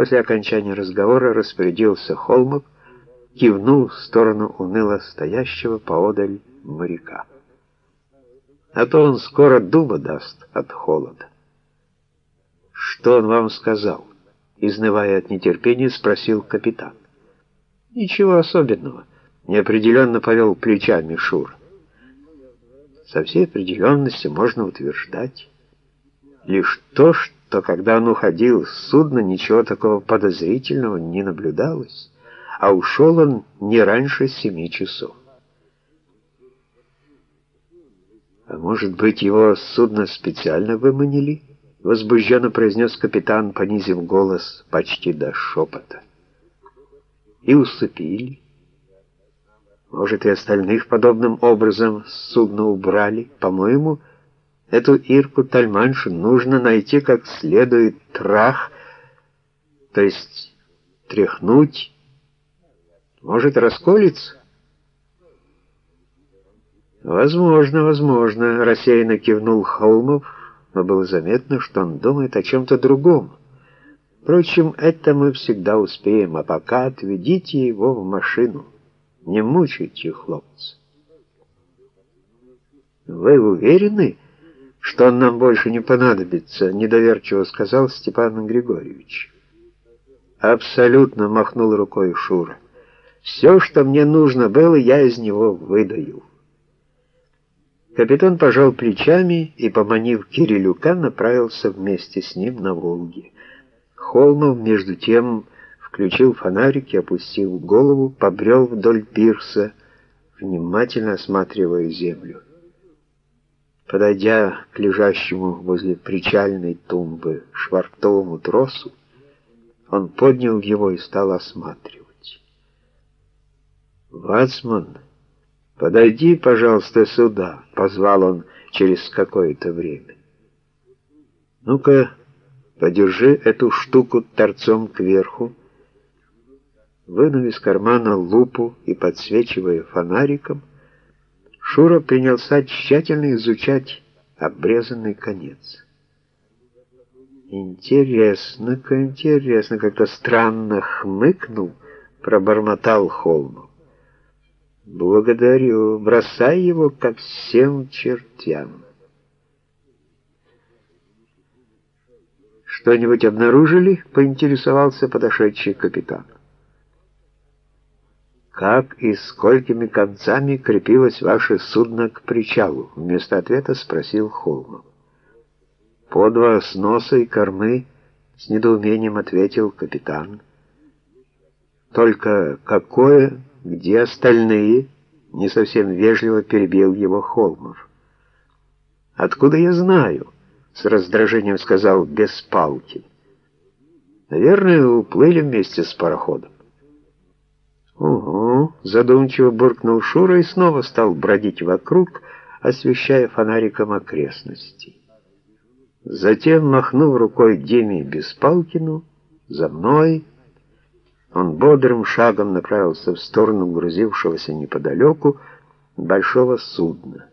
После окончания разговора распорядился Холмов, кивнул в сторону уныло стоящего поодаль моряка. А то он скоро дуба даст от холода. Что он вам сказал? Изнывая от нетерпения, спросил капитан. Ничего особенного, неопределенно повел плечами Шур. Со всей определенностью можно утверждать лишь то, что когда он уходил с судна, ничего такого подозрительного не наблюдалось, а ушел он не раньше семи часов. «А может быть, его судно специально выманили?» — возбужденно произнес капитан, понизив голос почти до шепота. «И усыпили. Может, и остальных подобным образом с судна убрали. По-моему, эту Ирку Тальманшу нужно найти как следует трах, то есть тряхнуть. Может, расколется?» «Возможно, возможно», — рассеянно кивнул Холмов, но было заметно, что он думает о чем-то другом. Впрочем, это мы всегда успеем, а пока отведите его в машину. Не мучайте хлопца. «Вы уверены, что он нам больше не понадобится?» — недоверчиво сказал Степан Григорьевич. «Абсолютно», — махнул рукой Шура. «Все, что мне нужно было, я из него выдаю». Капитан пожал плечами и, поманив Кирилюка, направился вместе с ним на Волге. Холмов, между тем, включил фонарик и, опустив голову, побрел вдоль пирса, внимательно осматривая землю. Подойдя к лежащему возле причальной тумбы швартовому тросу, он поднял его и стал осматривать. «Вацман!» «Подойди, пожалуйста, сюда», — позвал он через какое-то время. «Ну-ка, подержи эту штуку торцом кверху». Вынув из кармана лупу и подсвечивая фонариком, Шура принялся тщательно изучать обрезанный конец. «Интересно-ка, интересно, как-то странно хмыкнул», — пробормотал Холмов. Благодарю. Бросай его ко всем чертям. Что-нибудь обнаружили? Поинтересовался подошедший капитан. Как и сколькими концами крепилось ваше судно к причалу? Вместо ответа спросил Холмов. По два с носа и кормы, с недоумением ответил капитан. Только какое «Где остальные?» — не совсем вежливо перебил его Холмов. «Откуда я знаю?» — с раздражением сказал Беспалкин. «Наверное, уплыли вместе с пароходом». «Угу», — задумчиво буркнул Шура и снова стал бродить вокруг, освещая фонариком окрестности. Затем, махнув рукой Деме Беспалкину, «За мной!» Он бодрым шагом направился в сторону грузившегося неподалеку большого судна.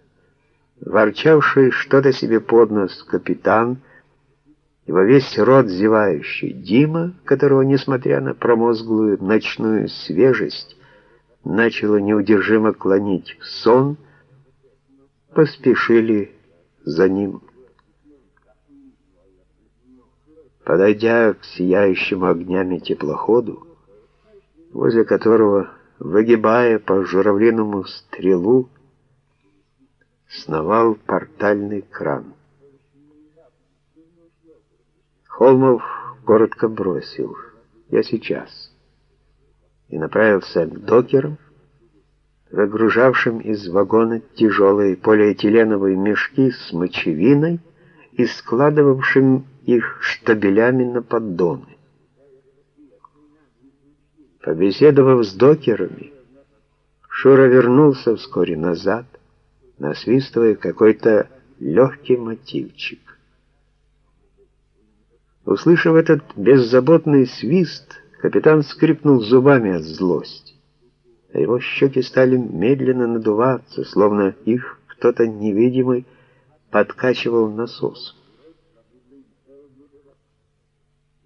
Ворчавший что-то себе под нос капитан, его весь рот зевающий Дима, которого, несмотря на промозглую ночную свежесть, начало неудержимо клонить в сон, поспешили за ним. Подойдя к сияющему огнями теплоходу, возле которого, выгибая по журавлиному стрелу, сновал портальный кран. Холмов коротко бросил «Я сейчас» и направился к докерам, выгружавшим из вагона тяжелые полиэтиленовые мешки с мочевиной и складывавшим их штабелями на поддоны. Побеседовав с докерами, Шура вернулся вскоре назад, насвистывая какой-то легкий мотивчик. Услышав этот беззаботный свист, капитан скрипнул зубами от злости, а его щеки стали медленно надуваться, словно их кто-то невидимый подкачивал насос.